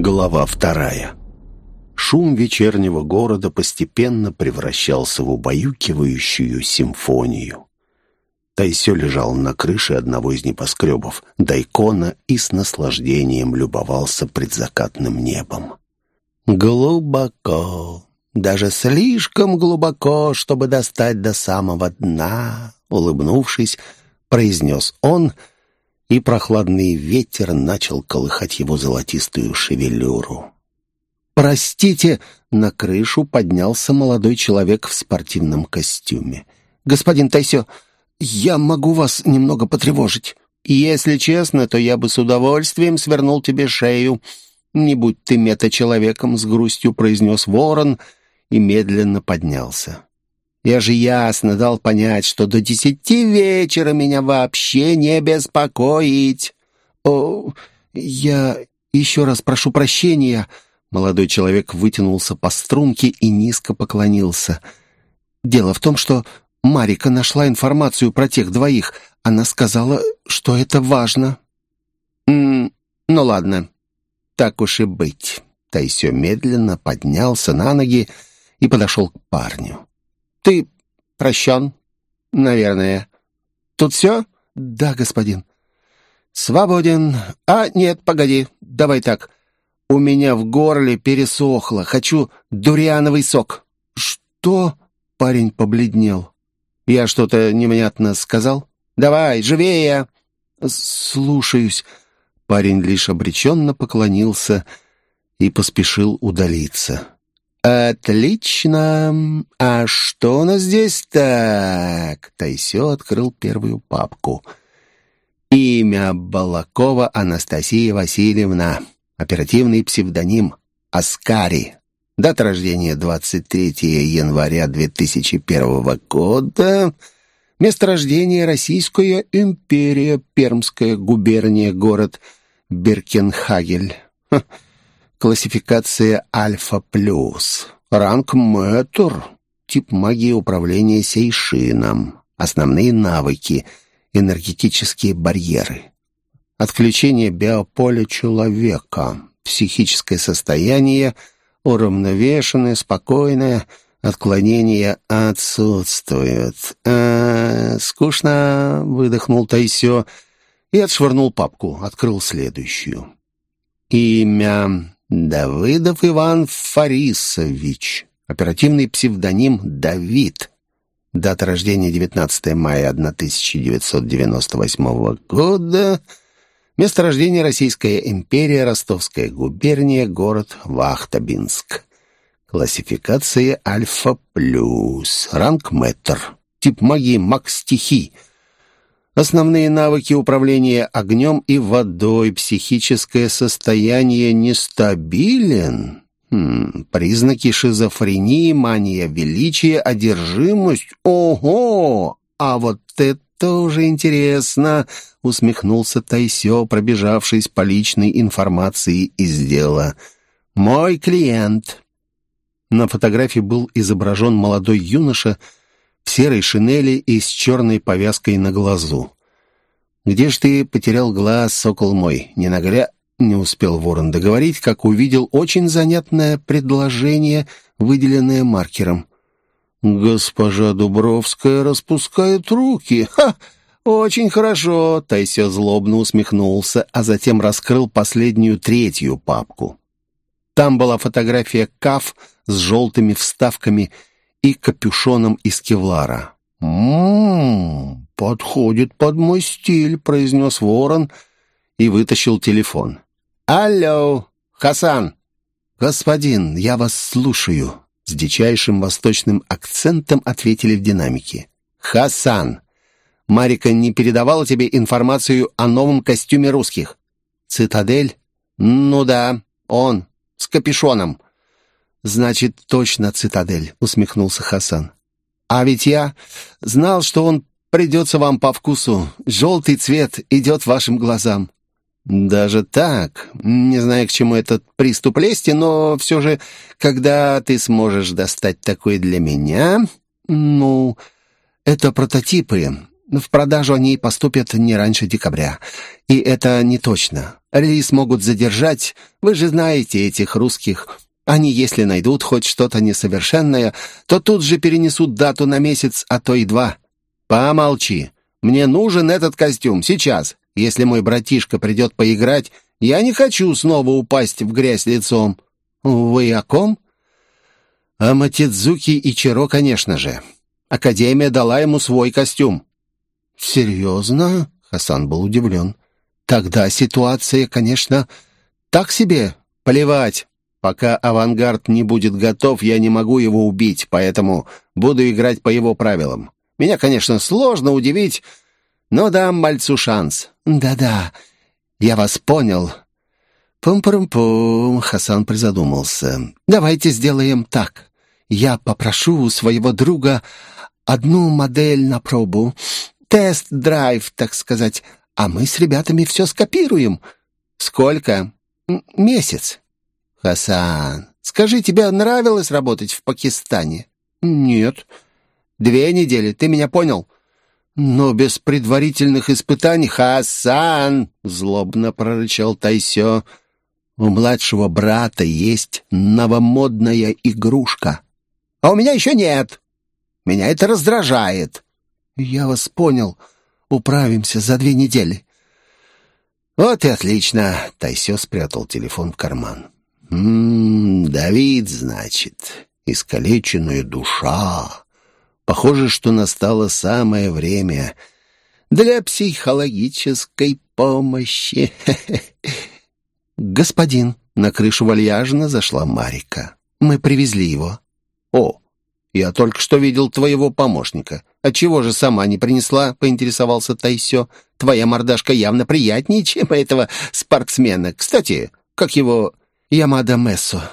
Глава вторая. Шум вечернего города постепенно превращался в убаюкивающую симфонию. Тайсё лежал на крыше одного из небоскребов Дайкона и с наслаждением любовался предзакатным небом. «Глубоко, даже слишком глубоко, чтобы достать до самого дна», улыбнувшись, произнес он — и прохладный ветер начал колыхать его золотистую шевелюру. «Простите!» — на крышу поднялся молодой человек в спортивном костюме. «Господин Тайсё, я могу вас немного потревожить. Если честно, то я бы с удовольствием свернул тебе шею. Не будь ты мета-человеком!» — с грустью произнес ворон и медленно поднялся. Я же ясно дал понять, что до десяти вечера меня вообще не беспокоить. О, я еще раз прошу прощения. Молодой человек вытянулся по струнке и низко поклонился. Дело в том, что Марика нашла информацию про тех двоих. Она сказала, что это важно. М -м, ну ладно, так уж и быть. Тайсё медленно поднялся на ноги и подошел к парню. «Ты прощен, наверное. Тут все?» «Да, господин». «Свободен. А, нет, погоди, давай так. У меня в горле пересохло. Хочу дуриановый сок». «Что?» — парень побледнел. «Я что-то невнятно сказал?» «Давай, живее!» «Слушаюсь». Парень лишь обреченно поклонился и поспешил удалиться. «Отлично! А что у нас здесь так?» Тайсё открыл первую папку. «Имя Балакова Анастасия Васильевна. Оперативный псевдоним Аскари. Дата рождения 23 января 2001 года. Место рождения Российская империя, Пермская губерния, город Беркенхагель». Классификация Альфа+. плюс. Ранг Мэтр. Тип магии управления сейшином. Основные навыки. Энергетические барьеры. Отключение биополя человека. Психическое состояние уравновешенное, спокойное. Отклонения отсутствуют. «А, скучно», — выдохнул Тайсё и отшвырнул папку, открыл следующую. Имя Давыдов Иван Фарисович. Оперативный псевдоним Давид. Дата рождения 19 мая 1998 года. Место рождения Российская империя, Ростовская губерния, город Вахтабинск. Классификация Альфа+. Ранг Мэтр. Тип магии маг-стихий. Основные навыки управления огнем и водой, психическое состояние нестабилен. Хм, признаки шизофрении, мания величия, одержимость. Ого! А вот это уже интересно, усмехнулся Тайсё, пробежавшись по личной информации из дела. Мой клиент. На фотографии был изображен молодой юноша, в серой шинели и с черной повязкой на глазу. «Где ж ты потерял глаз, сокол мой?» Не нагря не успел ворон договорить, как увидел очень занятное предложение, выделенное маркером. «Госпожа Дубровская распускает руки! Ха! Очень хорошо!» Тайся злобно усмехнулся, а затем раскрыл последнюю третью папку. Там была фотография Каф с желтыми вставками и капюшоном из кевлара. «М-м-м, подходит под мой стиль», — произнес ворон и вытащил телефон. «Алло, Хасан!» «Господин, я вас слушаю», — с дичайшим восточным акцентом ответили в динамике. «Хасан, Марика не передавала тебе информацию о новом костюме русских?» «Цитадель?» «Ну да, он, с капюшоном». «Значит, точно цитадель», — усмехнулся Хасан. «А ведь я знал, что он придется вам по вкусу. Желтый цвет идет вашим глазам». «Даже так? Не знаю, к чему этот приступ лести, но все же, когда ты сможешь достать такой для меня...» «Ну, это прототипы. В продажу они поступят не раньше декабря. И это не точно. Релиз могут задержать. Вы же знаете этих русских. Они, если найдут хоть что-то несовершенное, то тут же перенесут дату на месяц, а то и два. Помолчи. Мне нужен этот костюм. Сейчас. Если мой братишка придет поиграть, я не хочу снова упасть в грязь лицом. Вы о ком? О Матидзуки и Чиро, конечно же. Академия дала ему свой костюм. «Серьезно?» — Хасан был удивлен. «Тогда ситуация, конечно, так себе. Плевать. Пока авангард не будет готов, я не могу его убить, поэтому буду играть по его правилам. Меня, конечно, сложно удивить, но дам мальцу шанс». «Да-да, я вас понял». «Пум-пум-пум», — Хасан призадумался. «Давайте сделаем так. Я попрошу у своего друга одну модель на пробу тест-драйв, так сказать, а мы с ребятами все скопируем. Сколько? Месяц. Хасан, скажи, тебе нравилось работать в Пакистане? Нет. Две недели, ты меня понял? Но без предварительных испытаний, Хасан, злобно прорычал Тайсё. У младшего брата есть новомодная игрушка. А у меня еще нет. Меня это раздражает. «Я вас понял. Управимся за две недели». «Вот и отлично!» — Тайсё спрятал телефон в карман. «М -м, Давид, значит, искалеченная душа. Похоже, что настало самое время для психологической помощи». «Господин!» — на крышу вальяжно зашла Марика. «Мы привезли его». «О, я только что видел твоего помощника. «Отчего же сама не принесла?» — поинтересовался Тайсё. «Твоя мордашка явно приятнее, чем этого спортсмена. Кстати, как его Ямада Мессо?»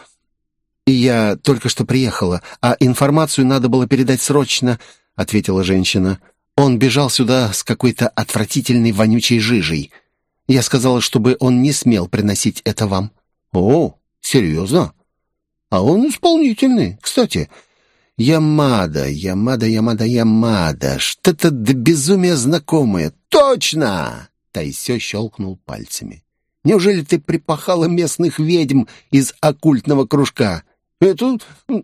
«Я только что приехала, а информацию надо было передать срочно», — ответила женщина. «Он бежал сюда с какой-то отвратительной вонючей жижей. Я сказала, чтобы он не смел приносить это вам». «О, серьезно? А он исполнительный. Кстати, Ямада, Ямада, Ямада, Ямада. Что-то до безумия знакомое. Точно! Тайсё щелкнул пальцами. Неужели ты припахала местных ведьм из оккультного кружка? Это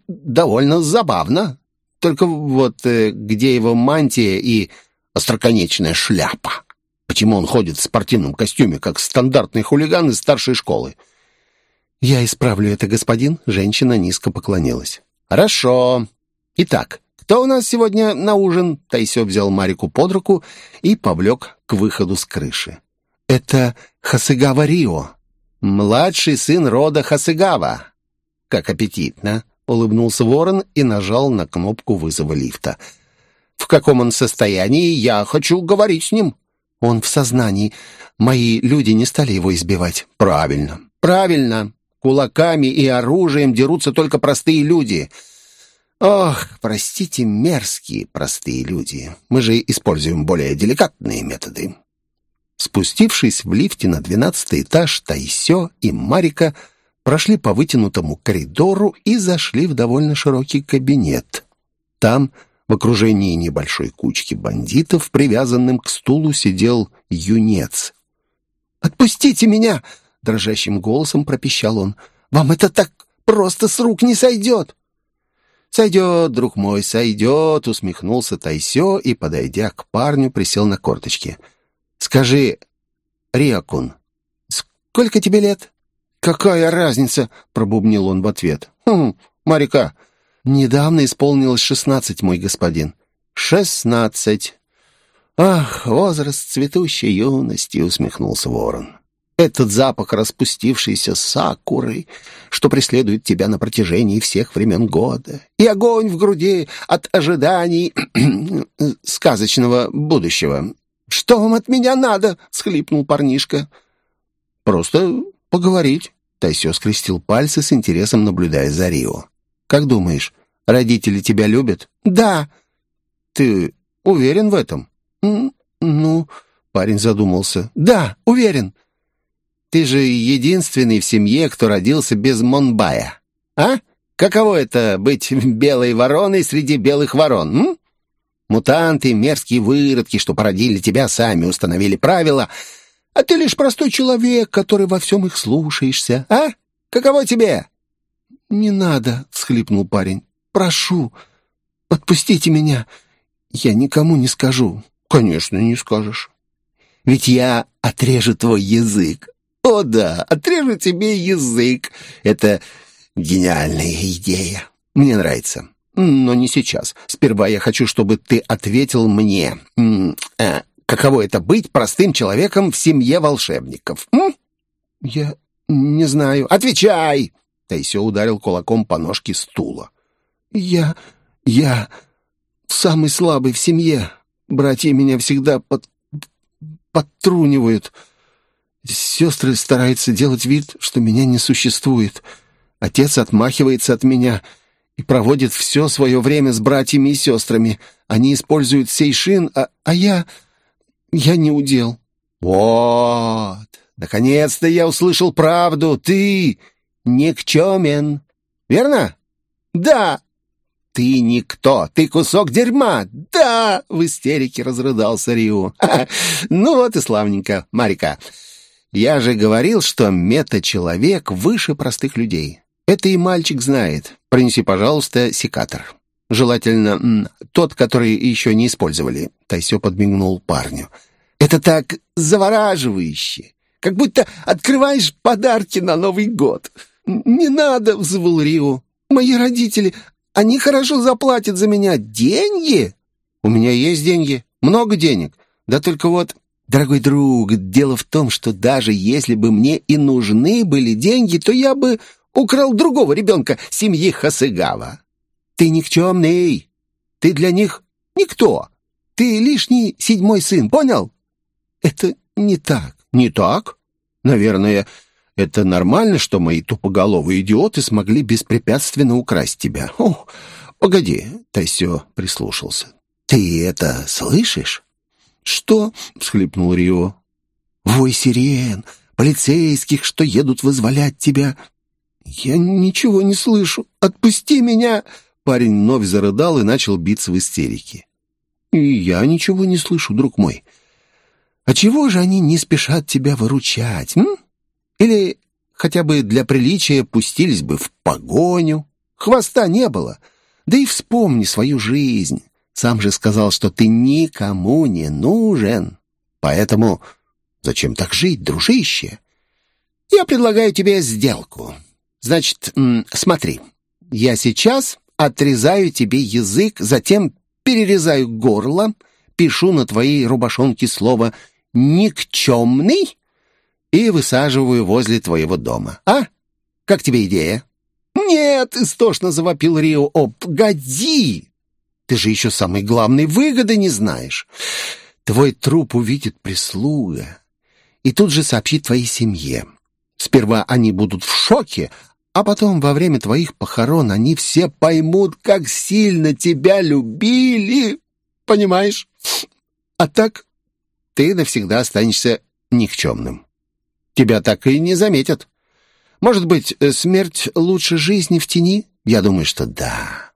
довольно забавно. Только вот э, где его мантия и остроконечная шляпа? Почему он ходит в спортивном костюме, как стандартный хулиган из старшей школы? «Я исправлю это, господин», — женщина низко поклонилась. «Хорошо. «Итак, кто у нас сегодня на ужин?» Тайсё взял Марику под руку и повлек к выходу с крыши. «Это Хасыгава Рио, младший сын рода Хасыгава». «Как аппетитно!» — улыбнулся ворон и нажал на кнопку вызова лифта. «В каком он состоянии? Я хочу говорить с ним». «Он в сознании. Мои люди не стали его избивать». «Правильно, правильно. Кулаками и оружием дерутся только простые люди». Ох, простите, мерзкие простые люди. Мы же используем более деликатные методы. Спустившись в лифте на двенадцатый этаж, Тайсё и Марика прошли по вытянутому коридору и зашли в довольно широкий кабинет. Там, в окружении небольшой кучки бандитов, привязанным к стулу, сидел юнец. «Отпустите меня!» — дрожащим голосом пропищал он. «Вам это так просто с рук не сойдет!» «Сойдет, друг мой, сойдет», — усмехнулся Тайсё и, подойдя к парню, присел на корточки. «Скажи, Риакун, сколько тебе лет?» «Какая разница?» — пробубнил он в ответ. «Хм, Марика, недавно исполнилось шестнадцать, мой господин». «Шестнадцать». «Ах, возраст цветущей юности!» — усмехнулся ворон. Этот запах распустившейся сакуры, что преследует тебя на протяжении всех времен года. И огонь в груди от ожиданий сказочного будущего. «Что вам от меня надо?» — схлипнул парнишка. «Просто поговорить». Тайсё скрестил пальцы с интересом, наблюдая за Рио. «Как думаешь, родители тебя любят?» «Да». «Ты уверен в этом?» «Ну...» — парень задумался. «Да, уверен». Ты же единственный в семье, кто родился без Монбая. А? Каково это быть белой вороной среди белых ворон, м? Мутанты, мерзкие выродки, что породили тебя, сами установили правила, а ты лишь простой человек, который во всем их слушаешься. А? Каково тебе?» «Не надо», — всхлипнул парень. «Прошу, отпустите меня. Я никому не скажу». «Конечно, не скажешь. Ведь я отрежу твой язык. О да, отрежу тебе язык. Это гениальная идея. Мне нравится. Но не сейчас. Сперва я хочу, чтобы ты ответил мне. Э, каково это быть простым человеком в семье волшебников? М? Я не знаю. Отвечай! Тайсё ударил кулаком по ножке стула. Я... я... самый слабый в семье. Братья меня всегда под... подтрунивают. Сестры стараются делать вид, что меня не существует. Отец отмахивается от меня и проводит все свое время с братьями и сестрами. Они используют сейшин, а, а я... я не удел. Вот, наконец-то я услышал правду. Ты никчемен, верно? Да. «Ты никто! Ты кусок дерьма! Да!» — в истерике разрыдался Риу. «Ну вот и славненько, Марика. Я же говорил, что мета-человек выше простых людей. Это и мальчик знает. Принеси, пожалуйста, секатор. Желательно тот, который еще не использовали. Тайсё подмигнул парню. Это так завораживающе. Как будто открываешь подарки на Новый год. «Не надо!» — взвыл Рио. «Мои родители, они хорошо заплатят за меня. Деньги?» «У меня есть деньги. Много денег. Да только вот Дорогой друг, дело в том, что даже если бы мне и нужны были деньги, то я бы украл другого ребенка семьи Хасыгава. Ты никчемный. Ты для них никто. Ты лишний седьмой сын, понял? Это не так. Не так? Наверное, это нормально, что мои тупоголовые идиоты смогли беспрепятственно украсть тебя. О, погоди, Тайсё прислушался. Ты это слышишь? «Что?» — всхлипнул Рио. «Вой сирен, полицейских, что едут вызволять тебя». «Я ничего не слышу. Отпусти меня!» Парень вновь зарыдал и начал биться в истерике. «И я ничего не слышу, друг мой. А чего же они не спешат тебя выручать, м? Или хотя бы для приличия пустились бы в погоню? Хвоста не было. Да и вспомни свою жизнь. Сам же сказал, что ты никому не нужен. Поэтому зачем так жить, дружище? Я предлагаю тебе сделку. Значит, смотри, я сейчас отрезаю тебе язык, затем перерезаю горло, пишу на твоей рубашонке слово «никчемный» и высаживаю возле твоего дома. А? Как тебе идея? «Нет!» — истошно завопил Рио. «О, погоди! Ты же еще самой главной выгоды не знаешь. Твой труп увидит прислуга и тут же сообщит твоей семье. Сперва они будут в шоке, а потом во время твоих похорон они все поймут, как сильно тебя любили. Понимаешь? А так ты навсегда останешься никчемным. Тебя так и не заметят. Может быть, смерть лучше жизни в тени? Я думаю, что да.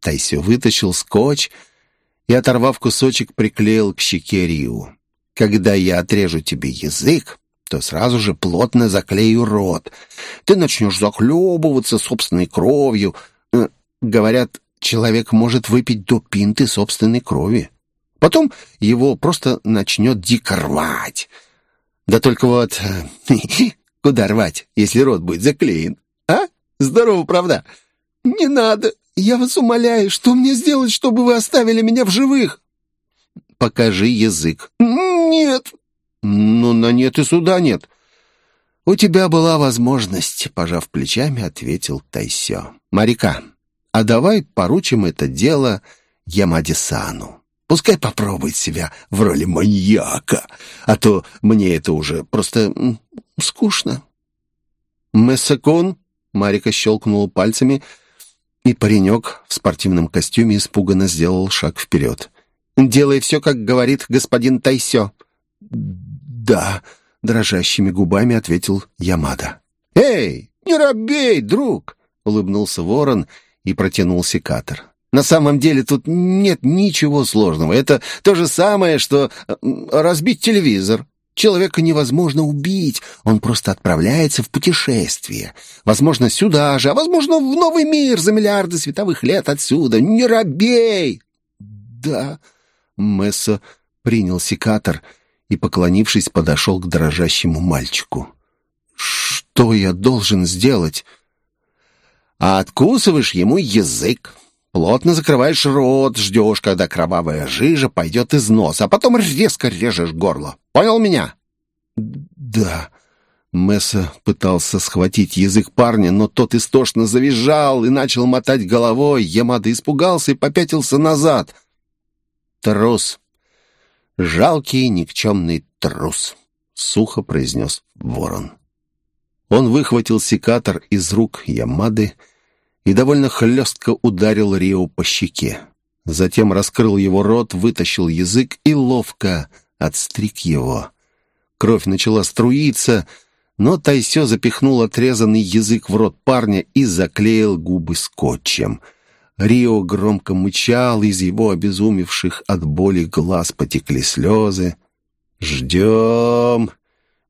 Тайсё вытащил скотч и, оторвав кусочек, приклеил к щеке Риу. «Когда я отрежу тебе язык, то сразу же плотно заклею рот. Ты начнешь захлебываться собственной кровью. Э, говорят, человек может выпить до пинты собственной крови. Потом его просто начнет дико рвать. Да только вот... Куда рвать, если рот будет заклеен? А? Здорово, правда? Не надо, «Я вас умоляю, что мне сделать, чтобы вы оставили меня в живых?» «Покажи язык». «Нет». «Ну, на нет и суда нет». «У тебя была возможность», — пожав плечами, ответил Тайсё. «Марика, а давай поручим это дело Ямадисану. Пускай попробует себя в роли маньяка, а то мне это уже просто скучно». «Мессакон?» — Марика щелкнула пальцами — и паренек в спортивном костюме испуганно сделал шаг вперед. «Делай все, как говорит господин Тайсё». «Да», — дрожащими губами ответил Ямада. «Эй, не робей, друг!» — улыбнулся ворон и протянул секатор. На самом деле тут нет ничего сложного. Это то же самое, что разбить телевизор. Человека невозможно убить, он просто отправляется в путешествие. Возможно, сюда же, а возможно, в новый мир за миллиарды световых лет отсюда. Не робей!» «Да...» Месса принял секатор и, поклонившись, подошел к дрожащему мальчику. «Что я должен сделать?» «А откусываешь ему язык. Плотно закрываешь рот, ждешь, когда кровавая жижа пойдет из носа, а потом резко режешь горло. Понял меня?» «Да». Месса пытался схватить язык парня, но тот истошно завизжал и начал мотать головой. Ямада испугался и попятился назад. «Трус! Жалкий никчемный трус!» — сухо произнес ворон. Он выхватил секатор из рук Ямады и довольно хлестко ударил Рио по щеке. Затем раскрыл его рот, вытащил язык и ловко отстриг его. Кровь начала струиться, но Тайсё запихнул отрезанный язык в рот парня и заклеил губы скотчем. Рио громко мычал, из его обезумевших от боли глаз потекли слезы. «Ждем,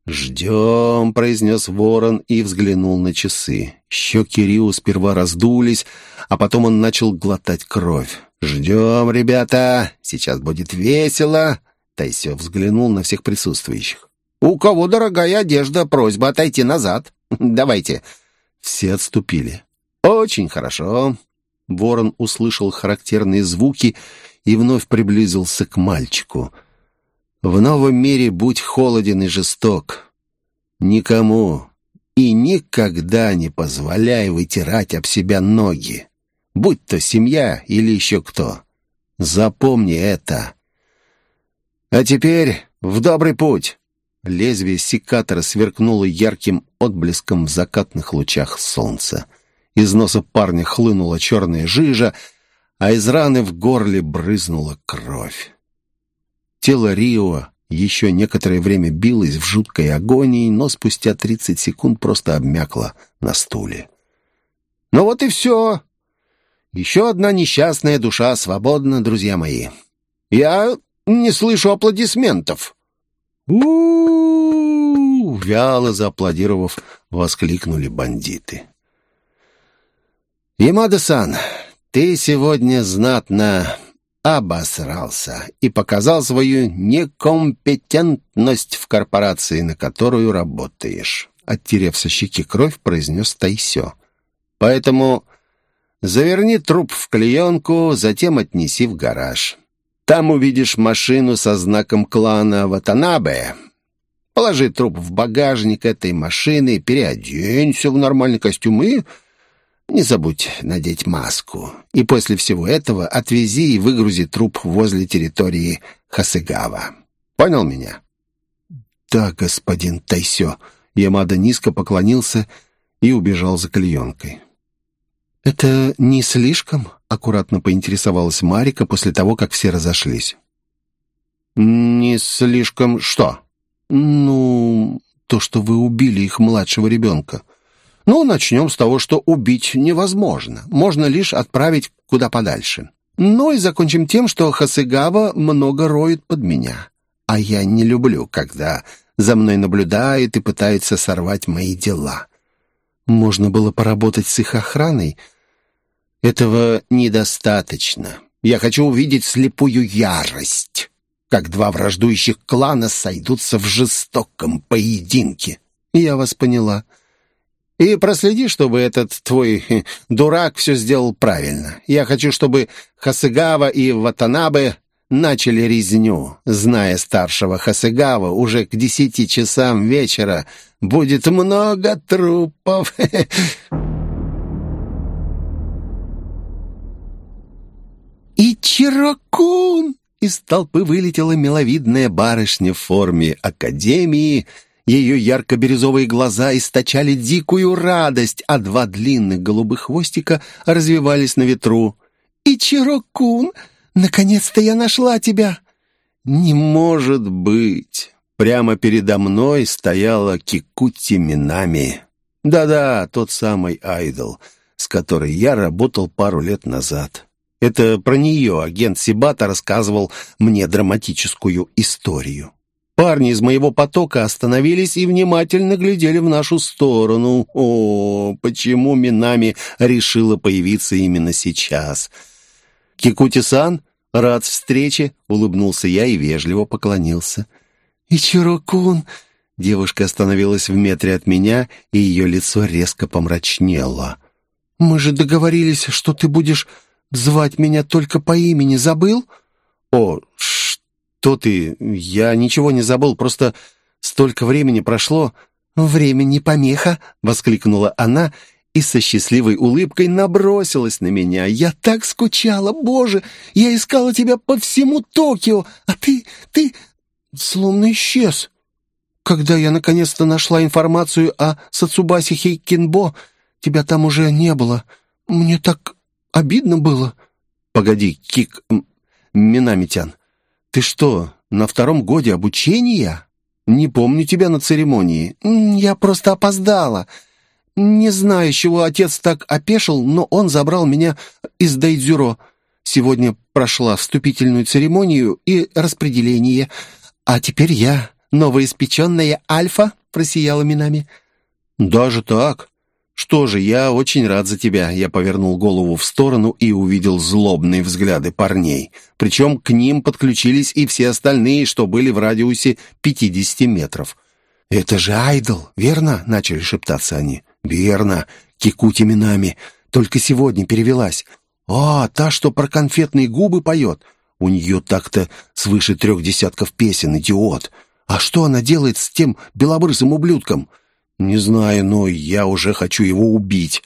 ждем», — произнес ворон и взглянул на часы. Щеки Рио сперва раздулись, а потом он начал глотать кровь. «Ждем, ребята, сейчас будет весело», — Тайсё взглянул на всех присутствующих. «У кого дорогая одежда, просьба отойти назад. Давайте». Все отступили. «Очень хорошо». Ворон услышал характерные звуки и вновь приблизился к мальчику. «В новом мире будь холоден и жесток. Никому и никогда не позволяй вытирать об себя ноги, будь то семья или еще кто. Запомни это. А теперь в добрый путь». Лезвие секатора сверкнуло ярким отблеском в закатных лучах солнца. Из носа парня хлынула черная жижа, а из раны в горле брызнула кровь. Тело Рио еще некоторое время билось в жуткой агонии, но спустя тридцать секунд просто обмякло на стуле. «Ну вот и все. Еще одна несчастная душа свободна, друзья мои. Я не слышу аплодисментов» у, вяло зааплодировав, воскликнули бандиты. «Ямада-сан, ты сегодня знатно обосрался и показал свою некомпетентность в корпорации, на которую работаешь», оттерев со щеки кровь, произнес Тайсё. «Поэтому заверни труп в клеенку, затем отнеси в гараж. Там увидишь машину со знаком клана Ватанабе. Положи труп в багажник этой машины, переоденься в нормальный костюм и... Не забудь надеть маску. И после всего этого отвези и выгрузи труп возле территории Хасыгава. Понял меня? Да, господин Тайсё. Ямада низко поклонился и убежал за клеенкой. «Это не слишком?» — аккуратно поинтересовалась Марика после того, как все разошлись. «Не слишком что?» «Ну, то, что вы убили их младшего ребенка». «Ну, начнем с того, что убить невозможно. Можно лишь отправить куда подальше. Ну и закончим тем, что Хасыгава много роет под меня. А я не люблю, когда за мной наблюдают и пытаются сорвать мои дела». Можно было поработать с их охраной. Этого недостаточно. Я хочу увидеть слепую ярость, как два враждующих клана сойдутся в жестоком поединке. Я вас поняла. И проследи, чтобы этот твой дурак все сделал правильно. Я хочу, чтобы Хасыгава и Ватанабе начали резню. Зная старшего Хасыгава, уже к десяти часам вечера будет много трупов. И Чирокун! Из толпы вылетела миловидная барышня в форме академии. Ее ярко-бирюзовые глаза источали дикую радость, а два длинных голубых хвостика развивались на ветру. И Чирокун! Наконец-то я нашла тебя!» «Не может быть!» Прямо передо мной стояла Кикути Минами. Да-да, тот самый айдол, с которой я работал пару лет назад. Это про нее агент Сибата рассказывал мне драматическую историю. Парни из моего потока остановились и внимательно глядели в нашу сторону. О, почему Минами решила появиться именно сейчас? Кикути-сан, рад встрече, улыбнулся я и вежливо поклонился. Ичиро-кун, девушка остановилась в метре от меня, и ее лицо резко помрачнело. Мы же договорились, что ты будешь звать меня только по имени, забыл? О, что ты? Я ничего не забыл, просто столько времени прошло». «Время не помеха!» — воскликнула она и со счастливой улыбкой набросилась на меня. «Я так скучала, боже! Я искала тебя по всему Токио, а ты, ты словно исчез. Когда я наконец-то нашла информацию о Сацубасе Хейкинбо, тебя там уже не было. Мне так обидно было». «Погоди, Кик... Минамитян, «Ты что, на втором годе обучения? Не помню тебя на церемонии». «Я просто опоздала. Не знаю, чего отец так опешил, но он забрал меня из Дайдзюро. Сегодня прошла вступительную церемонию и распределение. А теперь я, новоиспеченная Альфа», — просияла Минами. «Даже так? «Что же, я очень рад за тебя». Я повернул голову в сторону и увидел злобные взгляды парней. Причем к ним подключились и все остальные, что были в радиусе 50 метров. «Это же Айдол, верно?» — начали шептаться они. «Верно. Кикути Минами. Только сегодня перевелась. А, та, что про конфетные губы поет. У нее так-то свыше трех десятков песен, идиот. А что она делает с тем белобрысым ублюдком?» Не знаю, но я уже хочу его убить.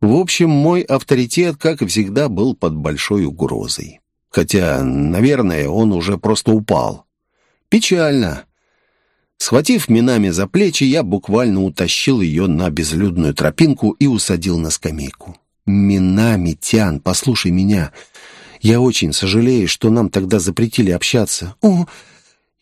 В общем, мой авторитет, как и всегда, был под большой угрозой. Хотя, наверное, он уже просто упал. Печально. Схватив Минами за плечи, я буквально утащил ее на безлюдную тропинку и усадил на скамейку. «Минами, Тян, послушай меня. Я очень сожалею, что нам тогда запретили общаться». «О,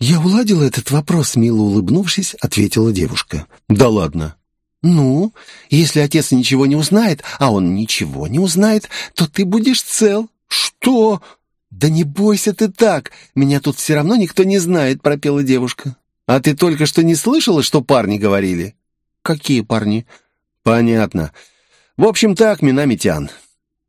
«Я уладила этот вопрос», — мило улыбнувшись, ответила девушка. «Да ладно». «Ну, если отец ничего не узнает, а он ничего не узнает, то ты будешь цел». «Что?» «Да не бойся ты так, меня тут все равно никто не знает», — пропела девушка. «А ты только что не слышала, что парни говорили?» «Какие парни?» «Понятно. В общем так, Минамитян,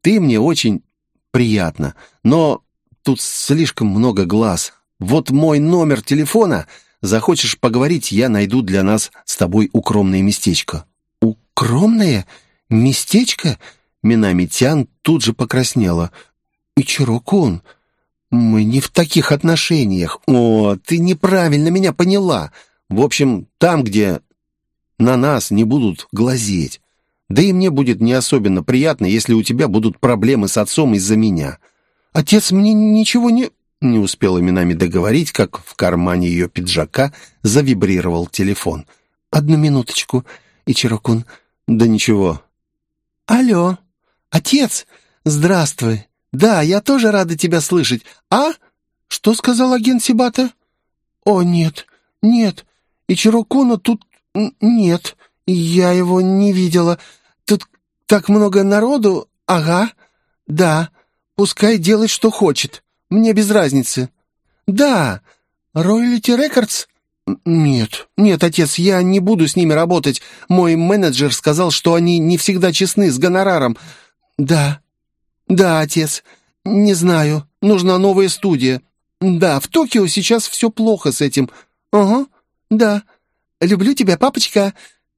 ты мне очень приятно, но тут слишком много глаз. Вот мой номер телефона. Захочешь поговорить, я найду для нас с тобой укромное местечко». «Укромное? Местечко?» Минамитян тут же покраснела. «Ичиро-кун, мы не в таких отношениях. О, ты неправильно меня поняла. В общем, там, где на нас не будут глазеть. Да и мне будет не особенно приятно, если у тебя будут проблемы с отцом из-за меня. Отец мне ничего не...» Не успела Минами договорить, как в кармане ее пиджака завибрировал телефон. «Одну минуточку, Ичирокун». «Да ничего». «Алло, отец, здравствуй. Да, я тоже рада тебя слышать. А? Что сказал агент Сибата?» «О, нет, нет, Ичирокуна тут нет. Я его не видела. Тут так много народу. Ага, да, пускай делает, что хочет». Мне без разницы». «Да. Роялити Рекордс?» «Нет, нет, отец, я не буду с ними работать. Мой менеджер сказал, что они не всегда честны с гонораром». «Да. Да, отец. Не знаю. Нужна новая студия. Да, в Токио сейчас все плохо с этим. Ага, да. Люблю тебя, папочка».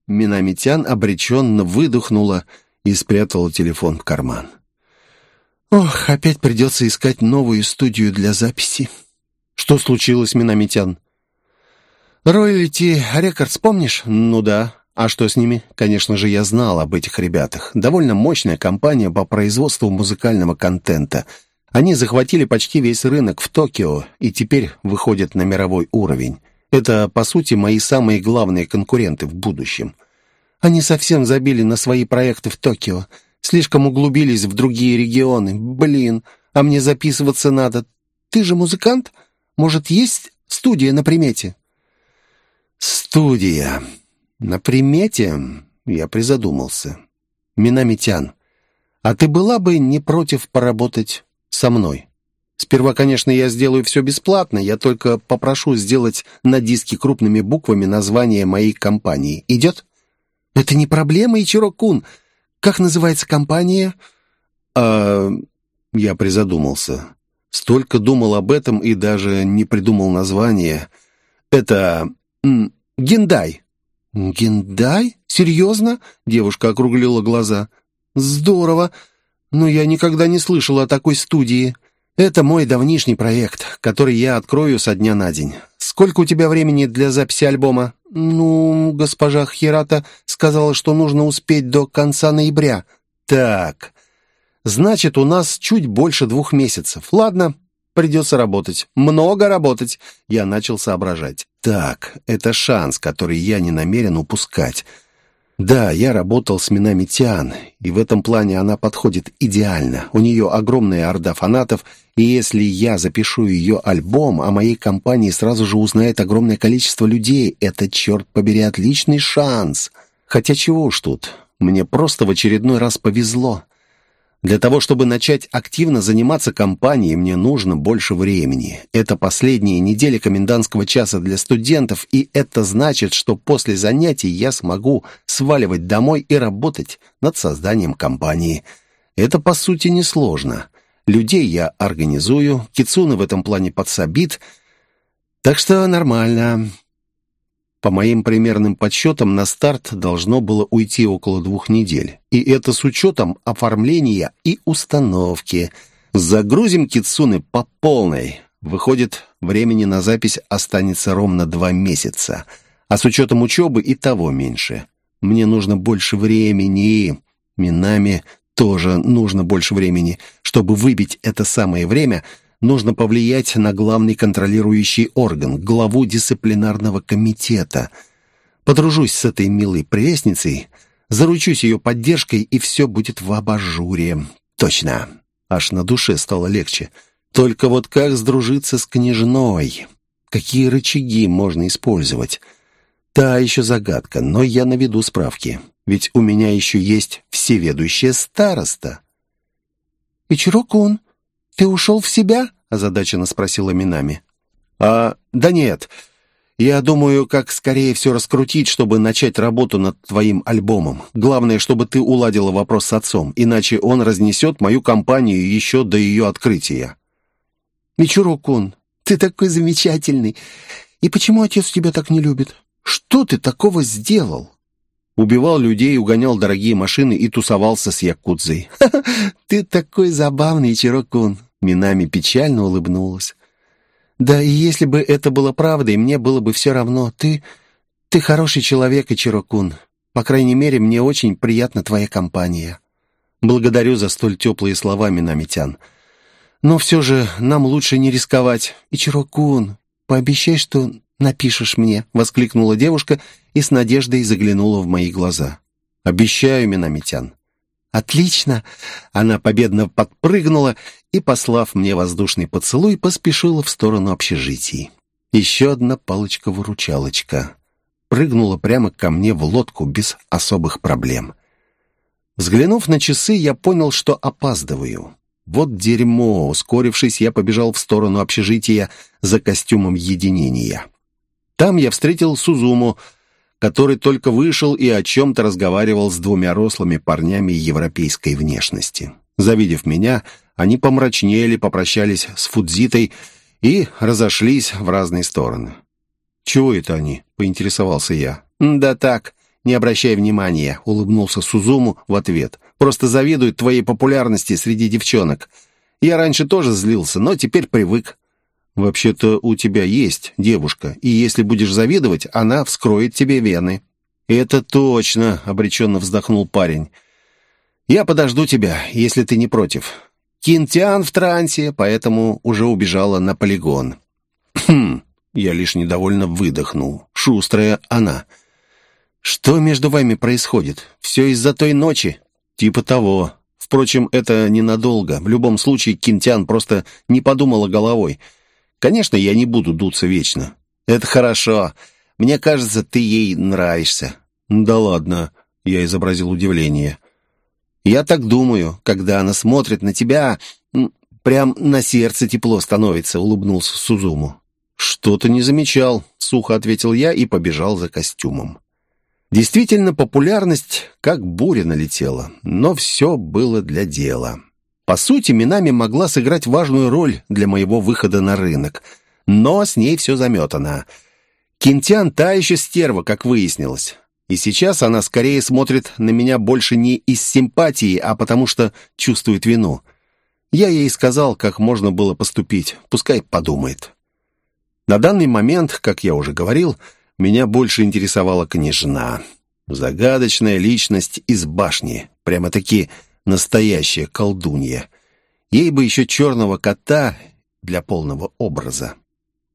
Минамитян обреченно выдохнула и спрятала телефон в карман. Ох, опять придется искать новую студию для записи. Что случилось, Минамитян? Роялити Рекордс, помнишь? Ну да. А что с ними? Конечно же, я знал об этих ребятах. Довольно мощная компания по производству музыкального контента. Они захватили почти весь рынок в Токио и теперь выходят на мировой уровень. Это, по сути, мои самые главные конкуренты в будущем. Они совсем забили на свои проекты в Токио. Слишком углубились в другие регионы. Блин, а мне записываться надо. Ты же музыкант? Может, есть студия на примете?» «Студия. На примете?» Я призадумался. «Минамитян, а ты была бы не против поработать со мной. Сперва, конечно, я сделаю все бесплатно, я только попрошу сделать на диске крупными буквами название моей компании. Идет? Это не проблема, Ичиро-кун. Как называется компания? А... Я призадумался. Столько думал об этом и даже не придумал название. Это... Гендай. Гендай? Серьезно? Девушка округлила глаза. Здорово. Но я никогда не слышала о такой студии. Это мой давнишний проект, который я открою со дня на день. Сколько у тебя времени для записи альбома? Ну, госпожа Хирата сказала, что нужно успеть до конца ноября. Так, значит, у нас чуть больше двух месяцев. Ладно, придется работать. Много работать. Я начал соображать. Так, это шанс, который я не намерен упускать. Да, я работал с Минами Тиан, и в этом плане она подходит идеально. У нее огромная орда фанатов, и если я запишу ее альбом, о моей компании сразу же узнает огромное количество людей. Это, черт побери, отличный шанс. Хотя чего уж тут, мне просто в очередной раз повезло. Для того, чтобы начать активно заниматься компанией, мне нужно больше времени. Это последние недели комендантского часа для студентов, и это значит, что после занятий я смогу сваливать домой и работать над созданием компании. Это, по сути, несложно. Людей я организую, Кицуна в этом плане подсобит, так что нормально. По моим примерным подсчетам, на старт должно было уйти около двух недель. И это с учетом оформления и установки. Загрузим китсуны по полной. Выходит, времени на запись останется ровно два месяца. А с учетом учебы и того меньше. Мне нужно больше времени. Минами тоже нужно больше времени. Чтобы выбить это самое время – нужно повлиять на главный контролирующий орган, главу дисциплинарного комитета. Подружусь с этой милой прелестницей, заручусь ее поддержкой, и все будет в абажуре. Точно. Аж на душе стало легче. Только вот как сдружиться с княжной? Какие рычаги можно использовать? Та еще загадка, но я наведу справки. Ведь у меня еще есть всеведущая староста. «Ичиро-кун, ты ушел в себя?» — озадаченно спросила Минами. «А, да нет. Я думаю, как скорее все раскрутить, чтобы начать работу над твоим альбомом. Главное, чтобы ты уладила вопрос с отцом, иначе он разнесет мою компанию еще до ее открытия». «Мичуро-кун, ты такой замечательный. И почему отец тебя так не любит? Что ты такого сделал?» Убивал людей, угонял дорогие машины и тусовался с Якудзой. «Ты такой забавный, Чирокун. Минами печально улыбнулась. «Да и если бы это было правдой, мне было бы все равно. Ты... ты хороший человек, Ичирокун. По крайней мере, мне очень приятна твоя компания». «Благодарю за столь теплые слова, Минамитян. Но все же нам лучше не рисковать. Ичирокун, пообещай, что напишешь мне», — воскликнула девушка и с надеждой заглянула в мои глаза. «Обещаю, Минамитян». «Отлично!» Она победно подпрыгнула и, послав мне воздушный поцелуй, поспешила в сторону общежитий. Еще одна палочка-выручалочка. Прыгнула прямо ко мне в лодку без особых проблем. Взглянув на часы, я понял, что опаздываю. Вот дерьмо! Ускорившись, я побежал в сторону общежития за костюмом единения. Там я встретил Сузуму, который только вышел и о чем-то разговаривал с двумя рослыми парнями европейской внешности. Завидев меня, они помрачнели, попрощались с Фудзитой и разошлись в разные стороны. «Чего это они?» — поинтересовался я. «Да так, не обращай внимания», — улыбнулся Сузуму в ответ. «Просто завидуют твоей популярности среди девчонок. Я раньше тоже злился, но теперь привык. Вообще-то у тебя есть девушка, и если будешь завидовать, она вскроет тебе вены». «Это точно», — обреченно вздохнул парень. «Я подожду тебя, если ты не против. Кинтиан в трансе, поэтому уже убежала на полигон». «Хм», — я лишь недовольно выдохнул. «Шустрая она». «Что между вами происходит? Все из-за той ночи?» «Типа того. Впрочем, это ненадолго. В любом случае, Кинтиан просто не подумала головой». Конечно, я не буду дуться вечно. Это хорошо. Мне кажется, ты ей нравишься. Да ладно, я изобразил удивление. Я так думаю, когда она смотрит на тебя... Прям на сердце тепло становится», — улыбнулся Сузуму. «Что-то не замечал», — сухо ответил я и побежал за костюмом. Действительно, популярность как буря налетела, но все было для дела. По сути, Минами могла сыграть важную роль для моего выхода на рынок, но с ней все заметано. Кинтян та еще стерва, как выяснилось. И сейчас она скорее смотрит на меня больше не из симпатии, а потому что чувствует вину. Я ей сказал, как можно было поступить, пускай подумает. На данный момент, как я уже говорил, меня больше интересовала княжна. Загадочная личность из башни, прямо-таки настоящая колдунья. Ей бы еще черного кота для полного образа.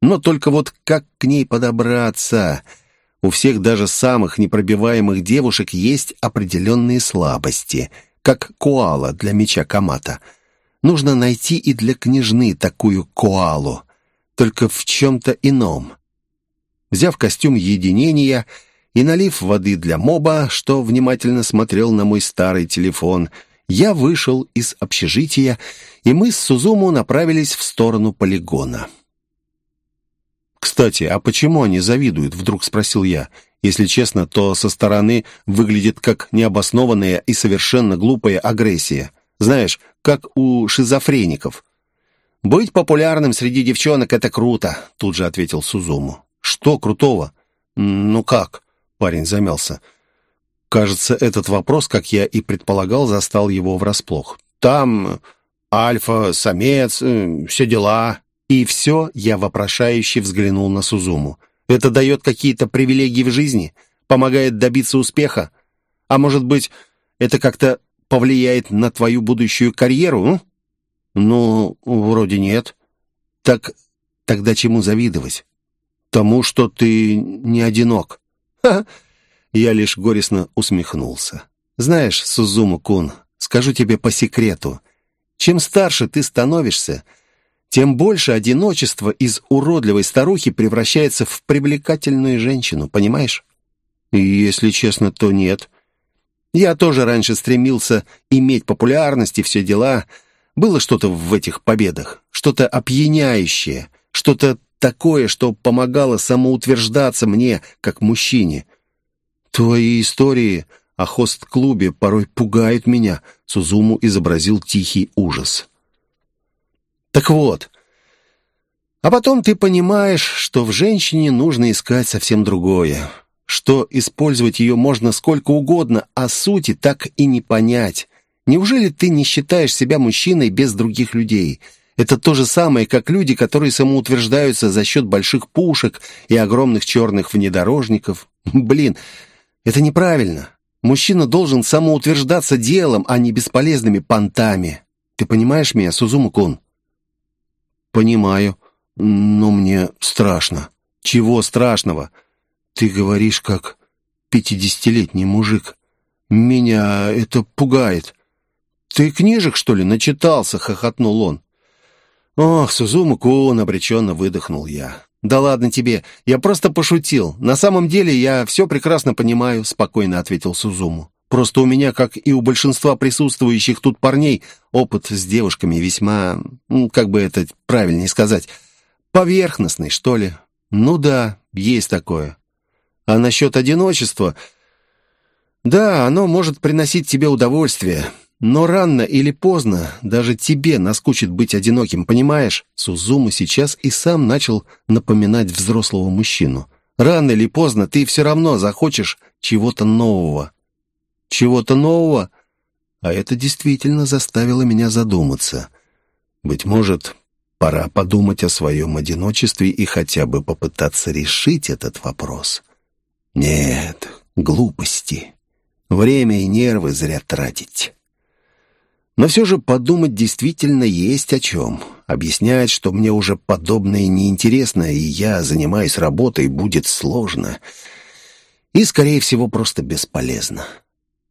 Но только вот как к ней подобраться? У всех даже самых непробиваемых девушек есть определенные слабости, как коала для меча Камата. Нужно найти и для княжны такую коалу, только в чем-то ином. Взяв костюм единения и налив воды для моба, что внимательно смотрел на мой старый телефон, я вышел из общежития, и мы с Сузуму направились в сторону полигона. «Кстати, а почему они завидуют?» — вдруг спросил я. Если честно, то со стороны выглядит как необоснованная и совершенно глупая агрессия. Знаешь, как у шизофреников. «Быть популярным среди девчонок — это круто», — тут же ответил Сузуму. «Что крутого?» «Ну как?» — парень замялся. Кажется, этот вопрос, как я и предполагал, застал его врасплох. «Там альфа, самец, э, все дела». И все, я вопрошающе взглянул на Сузуму. Это дает какие-то привилегии в жизни? Помогает добиться успеха? А может быть, это как-то повлияет на твою будущую карьеру? Ну, вроде нет. Так тогда чему завидовать? Тому, что ты не одинок. Ха! Я лишь горестно усмехнулся. Знаешь, Сузуму-кун, скажу тебе по секрету. Чем старше ты становишься, тем больше одиночество из уродливой старухи превращается в привлекательную женщину, понимаешь? Если честно, то нет. Я тоже раньше стремился иметь популярность и все дела. Было что-то в этих победах, что-то опьяняющее, что-то такое, что помогало самоутверждаться мне, как мужчине. Твои истории о хост-клубе порой пугают меня, Сузуму изобразил тихий ужас. Так вот, а потом ты понимаешь, что в женщине нужно искать совсем другое, что использовать ее можно сколько угодно, а сути так и не понять. Неужели ты не считаешь себя мужчиной без других людей? Это то же самое, как люди, которые самоутверждаются за счет больших пушек и огромных черных внедорожников. Блин, это неправильно. Мужчина должен самоутверждаться делом, а не бесполезными понтами. Ты понимаешь меня, Сузуму-кун? «Понимаю, но мне страшно». «Чего страшного? Ты говоришь, как пятидесятилетний мужик. Меня это пугает». «Ты книжек, что ли, начитался?» — хохотнул он. «Ох, Сузуму-кун!» — обреченно выдохнул я. «Да ладно тебе, я просто пошутил. На самом деле я все прекрасно понимаю», — спокойно ответил Сузуму. Просто у меня, как и у большинства присутствующих тут парней, опыт с девушками весьма, как бы это правильнее сказать, поверхностный, что ли. Ну да, есть такое. А насчет одиночества... Да, оно может приносить тебе удовольствие, но рано или поздно даже тебе наскучит быть одиноким, понимаешь? Сузуму сейчас и сам начал напоминать взрослого мужчину. Рано или поздно ты все равно захочешь чего-то нового чего-то нового, а это действительно заставило меня задуматься. Быть может, пора подумать о своем одиночестве и хотя бы попытаться решить этот вопрос. Нет, глупости. Время и нервы зря тратить. Но все же подумать действительно есть о чем. Объяснять, что мне уже подобное неинтересно, и я занимаюсь работой, будет сложно. И, скорее всего, просто бесполезно.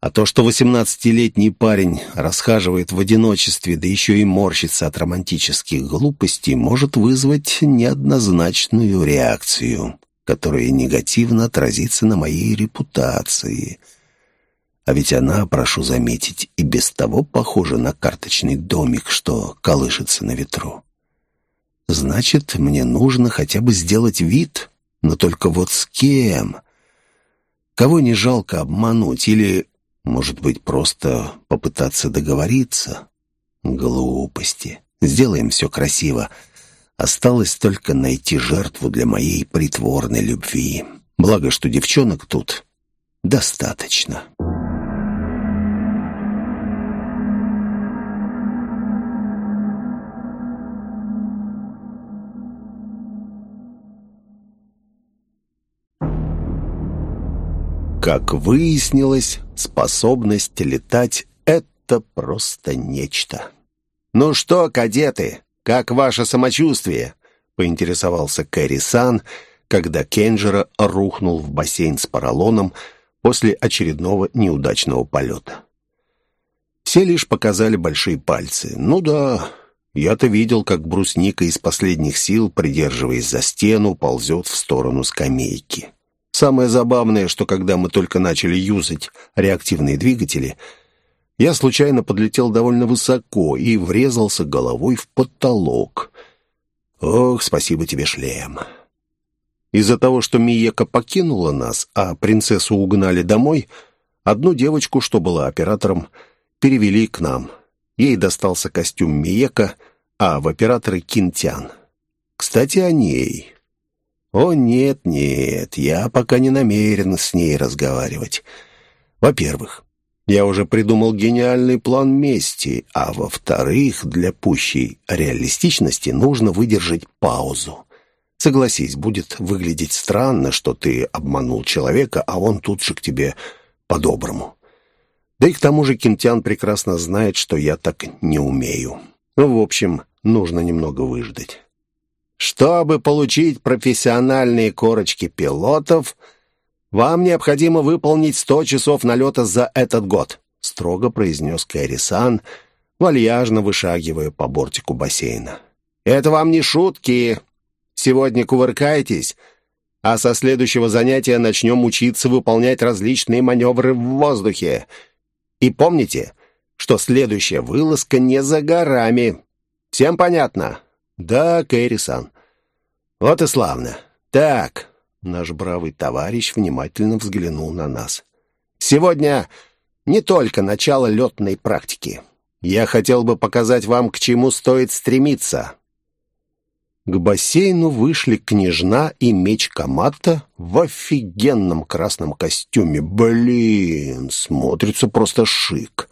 А то, что восемнадцатилетний парень расхаживает в одиночестве, да еще и морщится от романтических глупостей, может вызвать неоднозначную реакцию, которая негативно отразится на моей репутации. А ведь она, прошу заметить, и без того похожа на карточный домик, что колышется на ветру. Значит, мне нужно хотя бы сделать вид, но только вот с кем? Кого не жалко обмануть или, может быть, просто попытаться договориться? Глупости. Сделаем все красиво. Осталось только найти жертву для моей притворной любви. Благо, что девчонок тут достаточно. Как выяснилось, способность летать — это просто нечто. «Ну что, кадеты, как ваше самочувствие?» — поинтересовался Кэрри-сан, когда Кенджера рухнул в бассейн с поролоном после очередного неудачного полета. Все лишь показали большие пальцы. «Ну да, я-то видел, как брусника из последних сил, придерживаясь за стену, ползет в сторону скамейки». Самое забавное, что когда мы только начали юзать реактивные двигатели, я случайно подлетел довольно высоко и врезался головой в потолок. Ох, спасибо тебе, шлем. Из-за того, что Миека покинула нас, а принцессу угнали домой, одну девочку, что была оператором, перевели к нам. Ей достался костюм Миека, а в операторы Кинтян. Кстати, о ней. «О, нет, нет, я пока не намерен с ней разговаривать. Во-первых, я уже придумал гениальный план мести, а во-вторых, для пущей реалистичности нужно выдержать паузу. Согласись, будет выглядеть странно, что ты обманул человека, а он тут же к тебе по-доброму. Да и к тому же Кентян прекрасно знает, что я так не умею. Ну, в общем, нужно немного выждать». Чтобы получить профессиональные корочки пилотов, вам необходимо выполнить 100 часов налета за этот год», — строго произнес Кэрри-сан, вальяжно вышагивая по бортику бассейна. «Это вам не шутки. Сегодня кувыркайтесь, а со следующего занятия начнем учиться выполнять различные маневры в воздухе. И помните, что следующая вылазка не за горами. Всем понятно?» «Да, Кэрри-сан». «Вот и славно. Так». Наш бравый товарищ внимательно взглянул на нас. «Сегодня не только начало летной практики. Я хотел бы показать вам, к чему стоит стремиться». К бассейну вышли княжна и меч Камата в офигенном красном костюме. Блин, смотрится просто шик.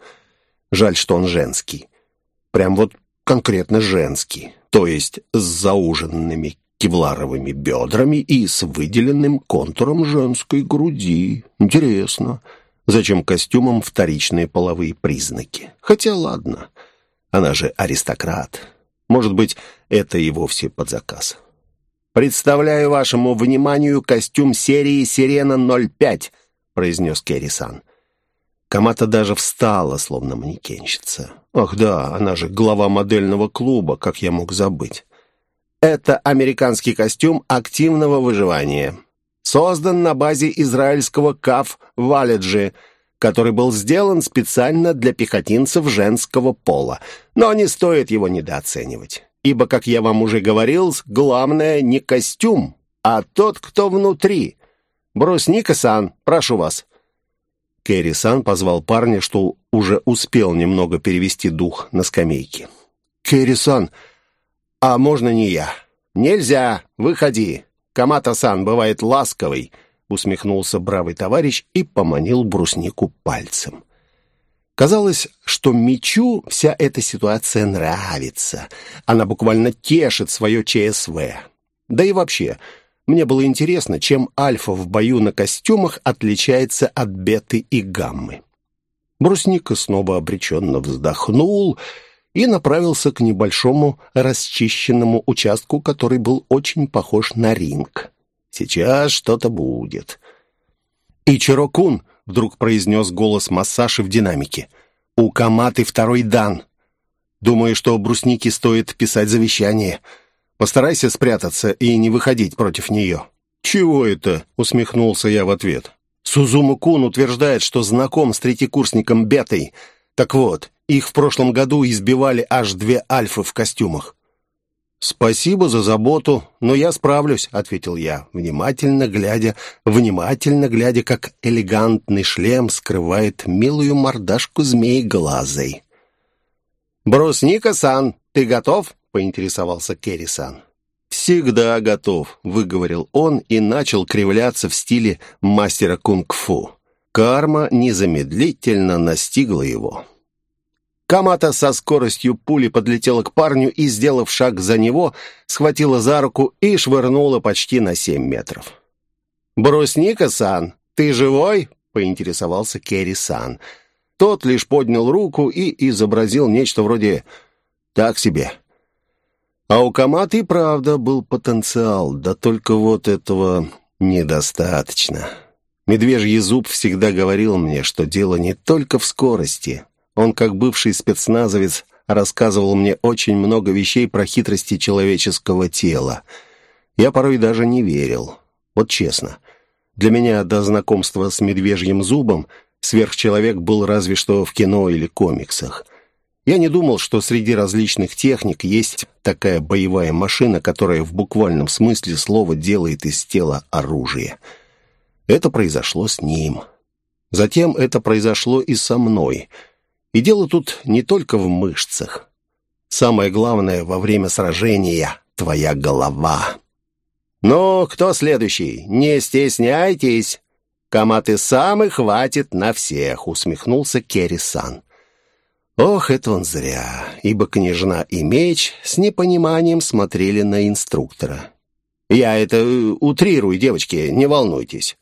Жаль, что он женский. Прям вот конкретно женский то есть с зауженными кевларовыми бедрами и с выделенным контуром женской груди. Интересно, зачем костюмам вторичные половые признаки? Хотя ладно, она же аристократ. Может быть, это и вовсе под заказ. «Представляю вашему вниманию костюм серии «Сирена 05», — произнес Керри-сан. Камата даже встала, словно манекенщица. Ах да, она же глава модельного клуба, как я мог забыть. Это американский костюм активного выживания. Создан на базе израильского КАФ «Валеджи», который был сделан специально для пехотинцев женского пола. Но не стоит его недооценивать. Ибо, как я вам уже говорил, главное не костюм, а тот, кто внутри. Брусника-сан, прошу вас. Кэрри-сан позвал парня, что уже успел немного перевести дух на скамейке. «Кэрри-сан, а можно не я?» «Нельзя! Выходи! Камата-сан бывает ласковый!» усмехнулся бравый товарищ и поманил бруснику пальцем. Казалось, что мечу вся эта ситуация нравится. Она буквально тешит свое ЧСВ. Да и вообще, мне было интересно, чем альфа в бою на костюмах отличается от беты и гаммы. Брусника снова обреченно вздохнул и направился к небольшому расчищенному участку, который был очень похож на ринг. «Сейчас что-то будет». «Ичиро-кун!» — вдруг произнес голос Массаши в динамике. «У Каматы второй дан. Думаю, что бруснике стоит писать завещание». Постарайся спрятаться и не выходить против нее». «Чего это?» — усмехнулся я в ответ. Сузуму-кун утверждает, что знаком с третьекурсником Бетой. Так вот, их в прошлом году избивали аж две альфы в костюмах. «Спасибо за заботу, но я справлюсь», — ответил я, внимательно глядя, внимательно глядя, как элегантный шлем скрывает милую мордашку змеи глазой. «Брусника-сан, ты готов?» — поинтересовался Керри-сан. «Всегда готов», — выговорил он и начал кривляться в стиле мастера кунг-фу. Карма незамедлительно настигла его. Камата со скоростью пули подлетела к парню и, сделав шаг за него, схватила за руку и швырнула почти на семь метров. «Брусника-сан, ты живой?» — поинтересовался Керри-сан. Тот лишь поднял руку и изобразил нечто вроде «так себе». А у Каматы, правда, был потенциал, да только вот этого недостаточно. Медвежий зуб всегда говорил мне, что дело не только в скорости, он, как бывший спецназовец, рассказывал мне очень много вещей про хитрости человеческого тела. Я порой даже не верил. Вот честно. Для меня до знакомства с медвежьим зубом сверхчеловек был разве что в кино или комиксах. Я не думал, что среди различных техник есть такая боевая машина, которая в буквальном смысле слова делает из тела оружие. Это произошло с ним. Затем это произошло и со мной — и дело тут не только в мышцах. Самое главное во время сражения — твоя голова. «Ну, кто следующий? Не стесняйтесь. Каматы сам хватит на всех», — усмехнулся Керри-сан. Ох, это он зря, ибо княжна и меч с непониманием смотрели на инструктора. «Я это э, утрирую, девочки, не волнуйтесь».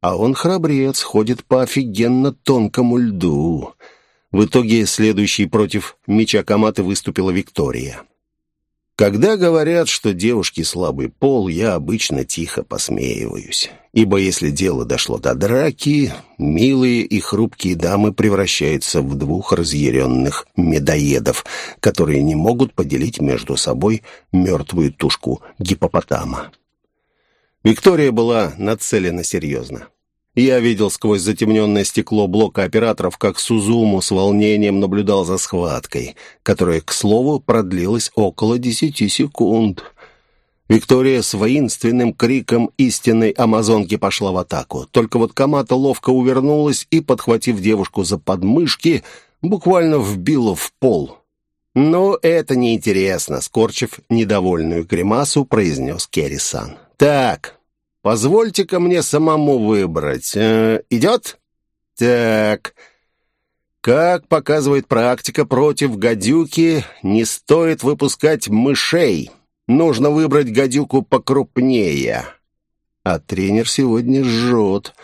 А он храбрец, ходит по офигенно тонкому льду. В итоге следующей против меча Каматы выступила Виктория. Когда говорят, что девушки слабый пол, я обычно тихо посмеиваюсь. Ибо если дело дошло до драки, милые и хрупкие дамы превращаются в двух разъяренных медоедов, которые не могут поделить между собой мертвую тушку гипопотама. Виктория была нацелена серьезно. Я видел сквозь затемненное стекло блока операторов, как Сузуму с волнением наблюдал за схваткой, которая, к слову, продлилась около десяти секунд. Виктория с воинственным криком истинной амазонки пошла в атаку. Только вот Камата ловко увернулась и, подхватив девушку за подмышки, буквально вбила в пол. «Ну, это неинтересно», — скорчив недовольную гримасу, произнес Керри-сан. «Так, Позвольте-ка мне самому выбрать. Э, идет? Так. Как показывает практика, против гадюки не стоит выпускать мышей. Нужно выбрать гадюку покрупнее. А тренер сегодня жжет.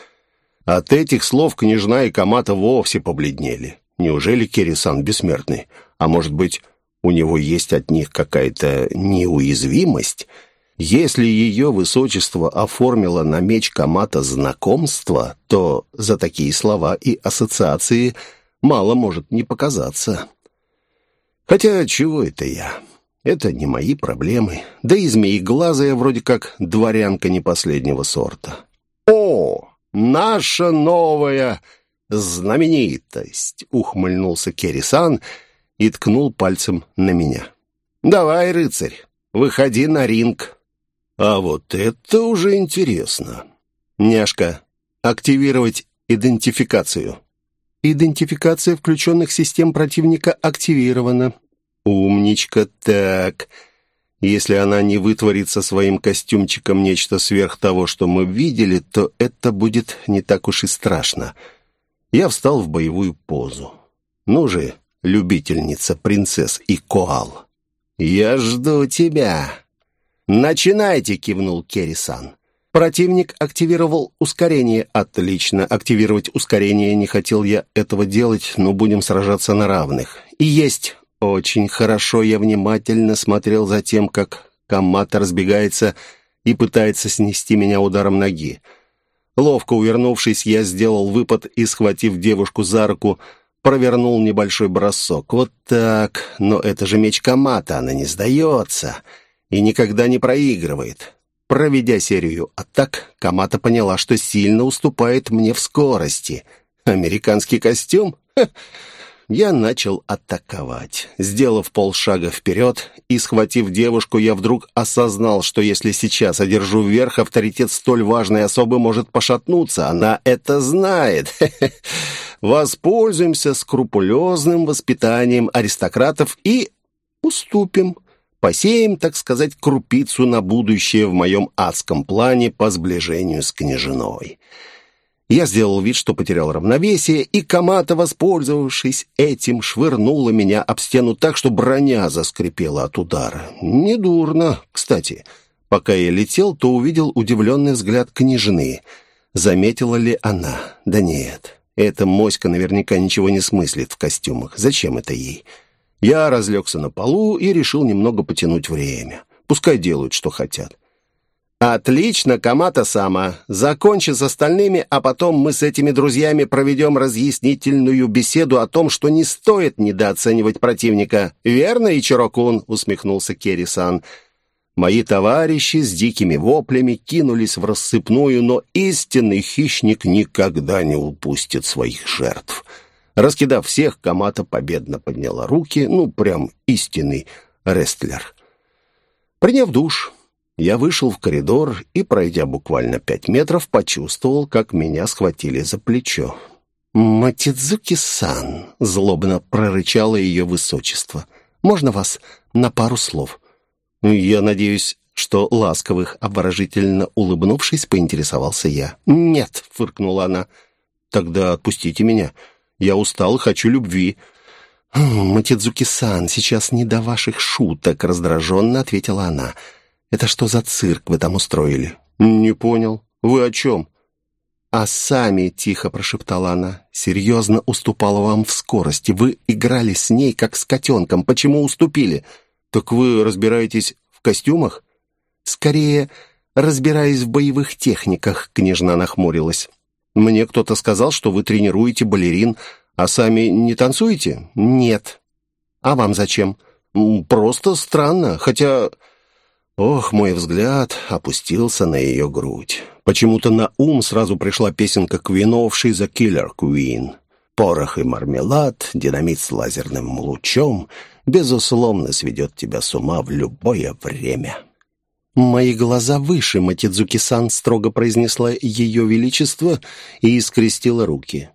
От этих слов княжна и Камата вовсе побледнели. Неужели Кирисан бессмертный? А может быть, у него есть от них какая-то неуязвимость? Если ее высочество оформило на меч Камата знакомство, то за такие слова и ассоциации мало может не показаться. Хотя чего это я? Это не мои проблемы. Да и змееглазая вроде как дворянка не последнего сорта. «О, наша новая знаменитость!» — ухмыльнулся Керрисан и ткнул пальцем на меня. «Давай, рыцарь, выходи на ринг». А вот это уже интересно. Няшка, активировать идентификацию. Идентификация включенных систем противника активирована. Умничка, так. Если она не вытворит со своим костюмчиком нечто сверх того, что мы видели, то это будет не так уж и страшно. Я встал в боевую позу. Ну же, любительница принцесс и коал. Я жду тебя. «Начинайте!» — кивнул Керрисан. Противник активировал ускорение. Отлично. Активировать ускорение не хотел я этого делать, но будем сражаться на равных. И есть. Очень хорошо. Я внимательно смотрел за тем, как Камата разбегается и пытается снести меня ударом ноги. Ловко увернувшись, я сделал выпад и, схватив девушку за руку, провернул небольшой бросок. Вот так. Но это же меч Камата, она не сдается и никогда не проигрывает. Проведя серию атак, Камата поняла, что сильно уступает мне в скорости. Американский костюм? Я начал атаковать. Сделав полшага вперед и схватив девушку, я вдруг осознал, что если сейчас одержу вверх, авторитет столь важной особы может пошатнуться. Она это знает. Воспользуемся скрупулезным воспитанием аристократов и уступим. Посеем, так сказать, крупицу на будущее в моем адском плане по сближению с княжиной. Я сделал вид, что потерял равновесие, и Камата, воспользовавшись этим, швырнула меня об стену так, что броня заскрипела от удара. Недурно, кстати. Пока я летел, то увидел удивленный взгляд княжны. Заметила ли она? Да нет. Эта моська наверняка ничего не смыслит в костюмах. Зачем это ей? Я разлегся на полу и решил немного потянуть время. Пускай делают, что хотят. «Отлично, Камата-сама. Закончи с остальными, а потом мы с этими друзьями проведем разъяснительную беседу о том, что не стоит недооценивать противника. Верно, Ичирокун?» — усмехнулся Керри-сан. Мои товарищи с дикими воплями кинулись в рассыпную, но истинный хищник никогда не упустит своих жертв. Раскидав всех, Камата победно подняла руки, ну, прям истинный рестлер. Приняв душ, я вышел в коридор и, пройдя буквально пять метров, почувствовал, как меня схватили за плечо. «Матидзуки-сан», — злобно прорычало ее высочество, — «можно вас на пару слов?» «Я надеюсь, что ласковых, обворожительно улыбнувшись, поинтересовался я. «Нет», — фыркнула она, — «тогда отпустите меня. Я устал хочу любви». «Матидзуки-сан, сейчас не до ваших шуток», — раздраженно ответила она. «Я это что за цирк вы там устроили?» «Не понял. Вы о чем?» «А сами», — тихо прошептала она, — «серьезно уступала вам в скорости. Вы играли с ней, как с котенком. Почему уступили?» «Так вы разбираетесь в костюмах?» «Скорее, разбираясь в боевых техниках», — княжна нахмурилась. «Мне кто-то сказал, что вы тренируете балерин, а сами не танцуете?» «Нет». «А вам зачем?» «Просто странно, хотя Ох, мой взгляд опустился на ее грудь. Почему-то на ум сразу пришла песенка Квиновшей за Killer Queen. Порох и мармелад, динамит с лазерным лучом, безусловно, сведет тебя с ума в любое время. «Мои глаза выше», — Матидзуки-сан строго произнесла ее величество и искрестила руки.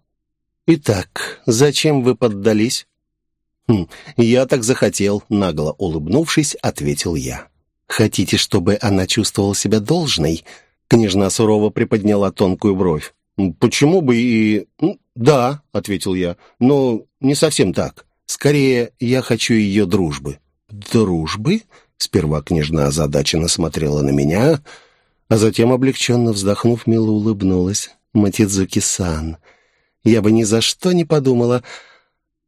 «Итак, зачем вы поддались?» «Хм, «Я так захотел», — нагло улыбнувшись, ответил я. «Хотите, чтобы она чувствовала себя должной?» Княжна сурово приподняла тонкую бровь. «Почему бы и...» «Да», — ответил я, — «но не совсем так. Скорее, я хочу ее дружбы». «Дружбы?» Сперва княжна озадаченно смотрела на меня, а затем, облегченно вздохнув, мило улыбнулась. «Матидзуки-сан, я бы ни за что не подумала...»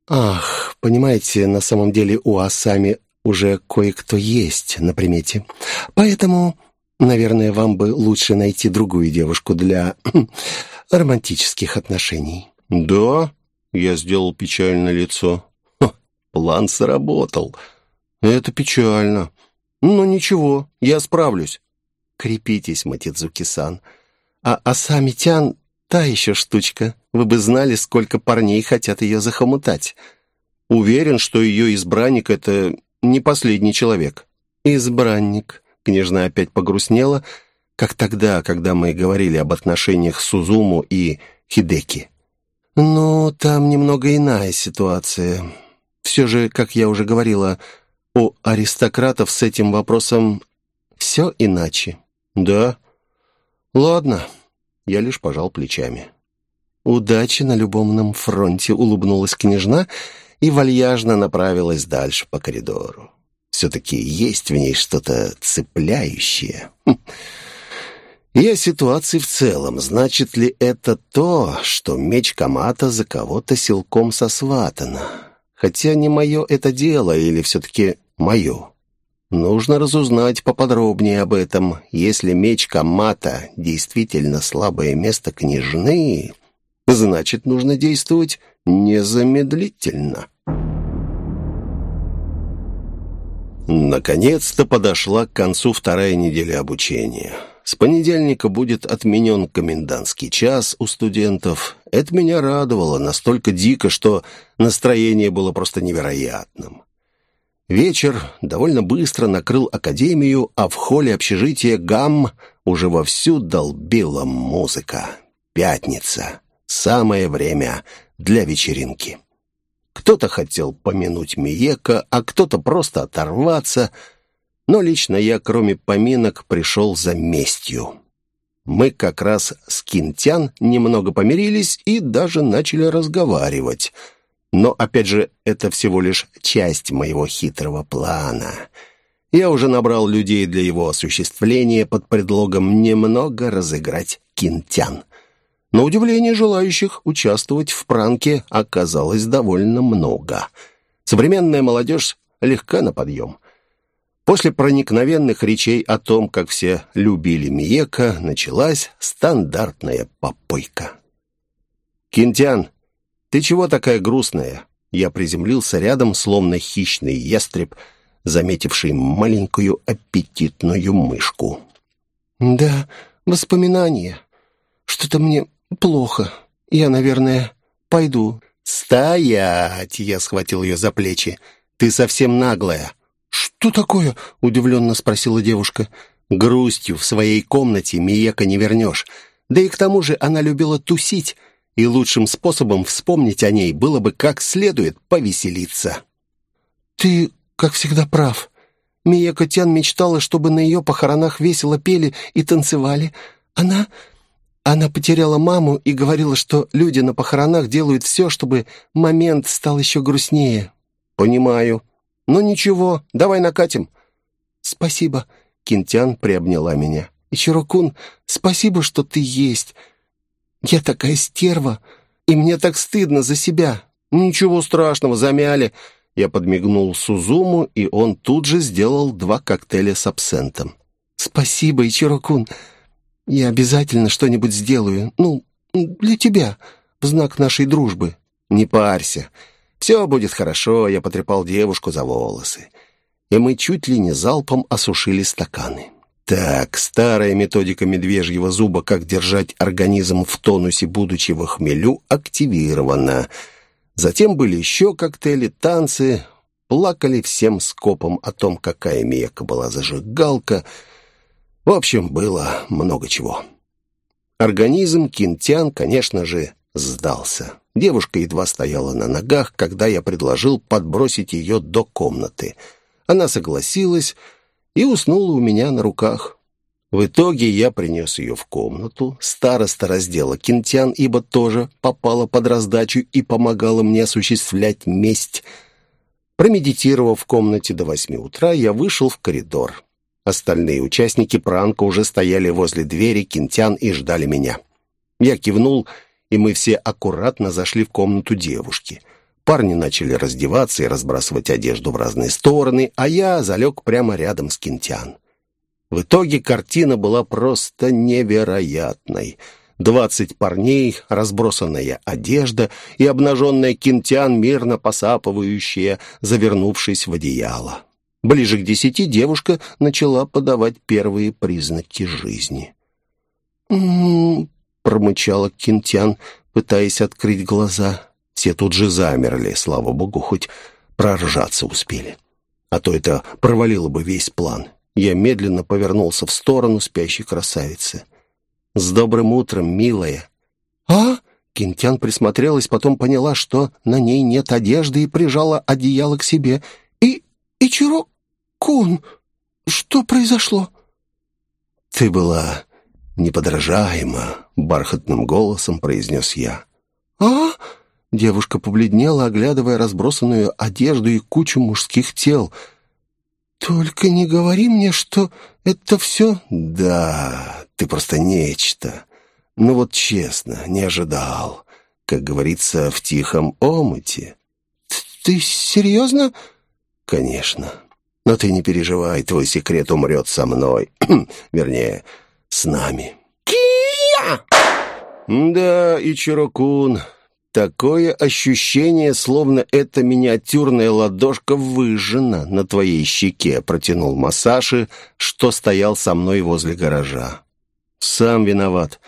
«Ах, понимаете, на самом деле у Асами уже кое-кто есть на примете. Поэтому, наверное, вам бы лучше найти другую девушку для романтических отношений». «Да?» — я сделал печальное лицо. «План сработал. Это печально. Но ничего, я справлюсь». «Крепитесь, Матидзуки-сан. А Асами-тян — та еще штучка. Вы бы знали, сколько парней хотят ее захомутать». Уверен, что ее избранник — это не последний человек». «Избранник», — княжна опять погрустнела, как тогда, когда мы говорили об отношениях Сузуму и Хидеки. «Ну, там немного иная ситуация. Все же, как я уже говорила, у аристократов с этим вопросом все иначе». «Да? Ладно». Я лишь пожал плечами. «Удачи на любовном фронте», — улыбнулась княжна и вальяжно направилась дальше по коридору. Все-таки есть в ней что-то цепляющее. Хм. И о ситуации в целом. Значит ли это то, что меч Камата за кого-то силком сосватано? Хотя не мое это дело, или все-таки мое? Нужно разузнать поподробнее об этом. Если меч Камата действительно слабое место княжны, значит, нужно действовать незамедлительно. Наконец-то подошла к концу вторая неделя обучения. С понедельника будет отменен комендантский час у студентов. Это меня радовало настолько дико, что настроение было просто невероятным. Вечер довольно быстро накрыл академию, а в холле общежития ГАМ уже вовсю долбила музыка. Пятница. Самое время для вечеринки. Кто-то хотел помянуть Миека, а кто-то просто оторваться. Но лично я, кроме поминок, пришел за местью. Мы как раз с Кинтян немного помирились и даже начали разговаривать. Но, опять же, это всего лишь часть моего хитрого плана. Я уже набрал людей для его осуществления под предлогом немного разыграть Кинтян — на удивление желающих участвовать в пранке оказалось довольно много. Современная молодежь легка на подъем. После проникновенных речей о том, как все любили Миека, началась стандартная попойка. «Кинтян, ты чего такая грустная?» Я приземлился рядом, словно хищный ястреб, заметивший маленькую аппетитную мышку. «Да, воспоминания. Что-то мне «Плохо. Я, наверное, пойду». «Стоять!» — я схватил ее за плечи. «Ты совсем наглая». «Что такое?» — удивленно спросила девушка. «Грустью в своей комнате Миека не вернешь. Да и к тому же она любила тусить, и лучшим способом вспомнить о ней было бы как следует повеселиться». «Ты, как всегда, прав. Миека Тян мечтала, чтобы на ее похоронах весело пели и танцевали. Она она потеряла маму и говорила, что люди на похоронах делают все, чтобы момент стал еще грустнее. «Понимаю. Но ничего, давай накатим». «Спасибо», — Кинтян приобняла меня. «Ичирокун, спасибо, что ты есть. Я такая стерва, и мне так стыдно за себя». «Ничего страшного, замяли». Я подмигнул Сузуму, и он тут же сделал два коктейля с абсентом. «Спасибо, Ичирокун. Я обязательно что-нибудь сделаю. Ну, для тебя, в знак нашей дружбы. Не парься. Все будет хорошо, я потрепал девушку за волосы. И мы чуть ли не залпом осушили стаканы. Так, старая методика медвежьего зуба, как держать организм в тонусе, будучи в хмелю, активирована. Затем были еще коктейли, танцы. Плакали всем скопом о том, какая Мека была зажигалка — в общем, было много чего. Организм Кинтян, конечно же, сдался. Девушка едва стояла на ногах, когда я предложил подбросить ее до комнаты. Она согласилась и уснула у меня на руках. В итоге я принес ее в комнату. Староста раздела Кинтян, ибо тоже попала под раздачу и помогала мне осуществлять месть. Промедитировав в комнате до восьми утра, я вышел в коридор. Остальные участники пранка уже стояли возле двери Кинтян и ждали меня. Я кивнул, и мы все аккуратно зашли в комнату девушки. Парни начали раздеваться и разбрасывать одежду в разные стороны, а я залег прямо рядом с Кинтян. В итоге картина была просто невероятной. Двадцать парней, разбросанная одежда и обнаженная Кинтян, мирно посапывающая, завернувшись в одеяло. Ближе к десяти девушка начала подавать первые признаки жизни. «М-м-м», промычала Кинтян, пытаясь открыть глаза. Все тут же замерли, слава богу, хоть проржаться успели. А то это провалило бы весь план. Я медленно повернулся в сторону спящей красавицы. «С добрым утром, милая!» «А?» Кинтян присмотрелась, потом поняла, что на ней нет одежды и прижала одеяло к себе. «И... Ичиро «Кун, что произошло?» «Ты была неподражаема», — бархатным голосом произнес я. «А?» — девушка побледнела, оглядывая разбросанную одежду и кучу мужских тел. «Только не говори мне, что это все...» «Да, ты просто нечто. Ну вот честно, не ожидал. Как говорится, в тихом омуте». «Ты серьезно?» «Конечно. Но ты не переживай, твой секрет умрет со мной. Вернее, с нами. Кия! Да, Ичирокун, такое ощущение, словно эта миниатюрная ладошка выжжена на твоей щеке», протянул Масаши, что стоял со мной возле гаража. «Сам виноват.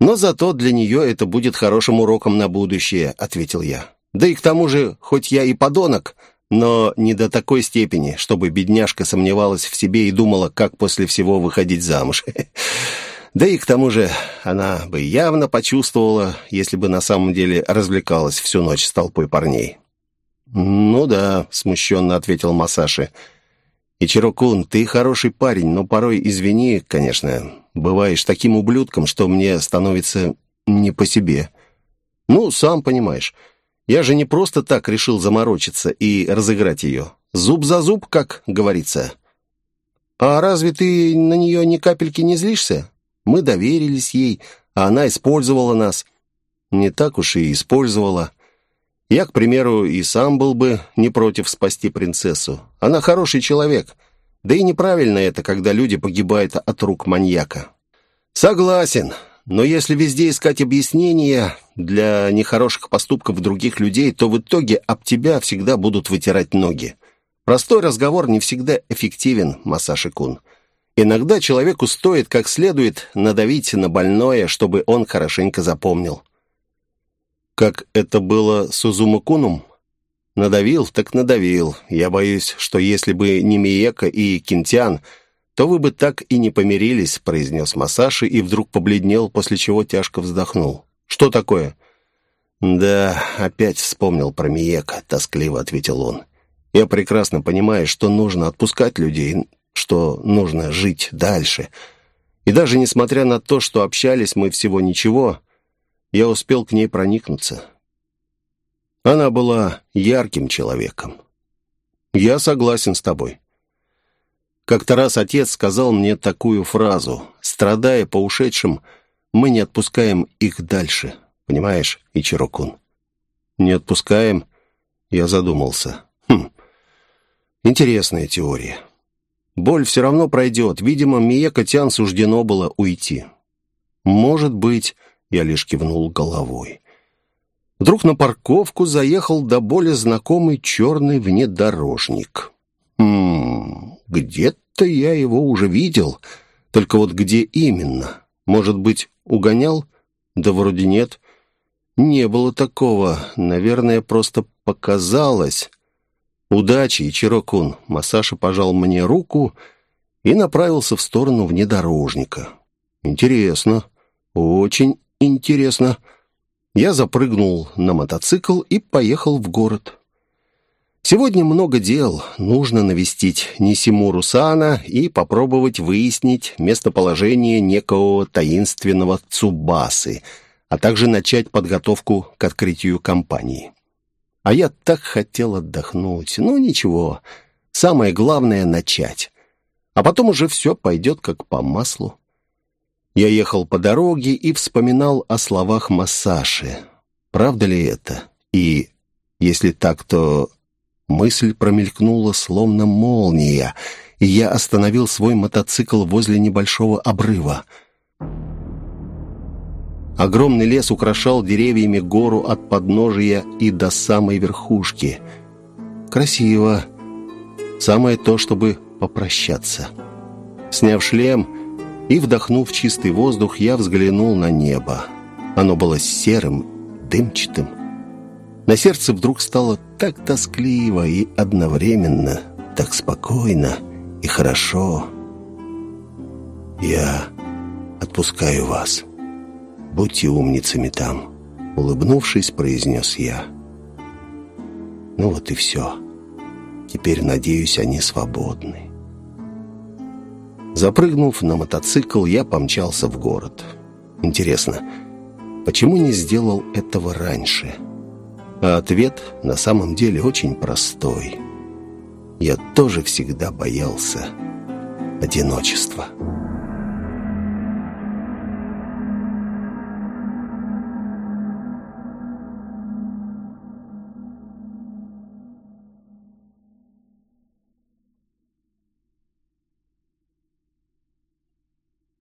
Но зато для нее это будет хорошим уроком на будущее», — ответил я. «Да и к тому же, хоть я и подонок, но не до такой степени, чтобы бедняжка сомневалась в себе и думала, как после всего выходить замуж. Да и к тому же она бы явно почувствовала, если бы на самом деле развлекалась всю ночь с толпой парней. «Ну да», — смущенно ответил Масаши. «Ичирокун, ты хороший парень, но порой, извини, конечно, бываешь таким ублюдком, что мне становится не по себе. Ну, сам понимаешь, я же не просто так решил заморочиться и разыграть ее. Зуб за зуб, как говорится». «А разве ты на нее ни капельки не злишься?» Мы доверились ей, а она использовала нас. Не так уж и использовала. Я, к примеру, и сам был бы не против спасти принцессу. Она хороший человек. Да и неправильно это, когда люди погибают от рук маньяка. Согласен, но если везде искать объяснения для нехороших поступков других людей, то в итоге об тебя всегда будут вытирать ноги. Простой разговор не всегда эффективен, Масаши-кун. Иногда человеку стоит как следует надавить на больное, чтобы он хорошенько запомнил. Как это было с Узумакуном? Надавил, так надавил. Я боюсь, что если бы не Миека и Кинтян, то вы бы так и не помирились, произнес Масаши и вдруг побледнел, после чего тяжко вздохнул. Что такое? Да, опять вспомнил про Миека, тоскливо ответил он. Я прекрасно понимаю, что нужно отпускать людей, что нужно жить дальше. И даже несмотря на то, что общались мы всего ничего, я успел к ней проникнуться. Она была ярким человеком. Я согласен с тобой. Как-то раз отец сказал мне такую фразу. Страдая по ушедшим, мы не отпускаем их дальше. Понимаешь, Ичирокун? Не отпускаем? Я задумался. Хм, интересная теория. Боль все равно пройдет. Видимо, Мие Котян суждено было уйти. «Может быть...» — я лишь кивнул головой. Вдруг на парковку заехал до боли знакомый черный внедорожник. «Хм... Где-то я его уже видел. Только вот где именно? Может быть, угонял? Да вроде нет. Не было такого. Наверное, просто показалось». «Удачи, Ичирокун!» Масаша пожал мне руку и направился в сторону внедорожника. «Интересно, очень интересно». Я запрыгнул на мотоцикл и поехал в город. Сегодня много дел. Нужно навестить Нисимуру Сана и попробовать выяснить местоположение некого таинственного Цубасы, а также начать подготовку к открытию компании. А я так хотел отдохнуть. Ну, ничего. Самое главное — начать. А потом уже все пойдет как по маслу. Я ехал по дороге и вспоминал о словах Массаши. Правда ли это? И если так, то мысль промелькнула словно молния, и я остановил свой мотоцикл возле небольшого обрыва. Огромный лес украшал деревьями гору от подножия и до самой верхушки. Красиво. Самое то, чтобы попрощаться. Сняв шлем и вдохнув чистый воздух, я взглянул на небо. Оно было серым, дымчатым. На сердце вдруг стало так тоскливо и одновременно так спокойно и хорошо. «Я отпускаю вас», «Будьте умницами там», — улыбнувшись, произнес я. «Ну вот и все. Теперь, надеюсь, они свободны». Запрыгнув на мотоцикл, я помчался в город. Интересно, почему не сделал этого раньше? А ответ на самом деле очень простой. Я тоже всегда боялся одиночества.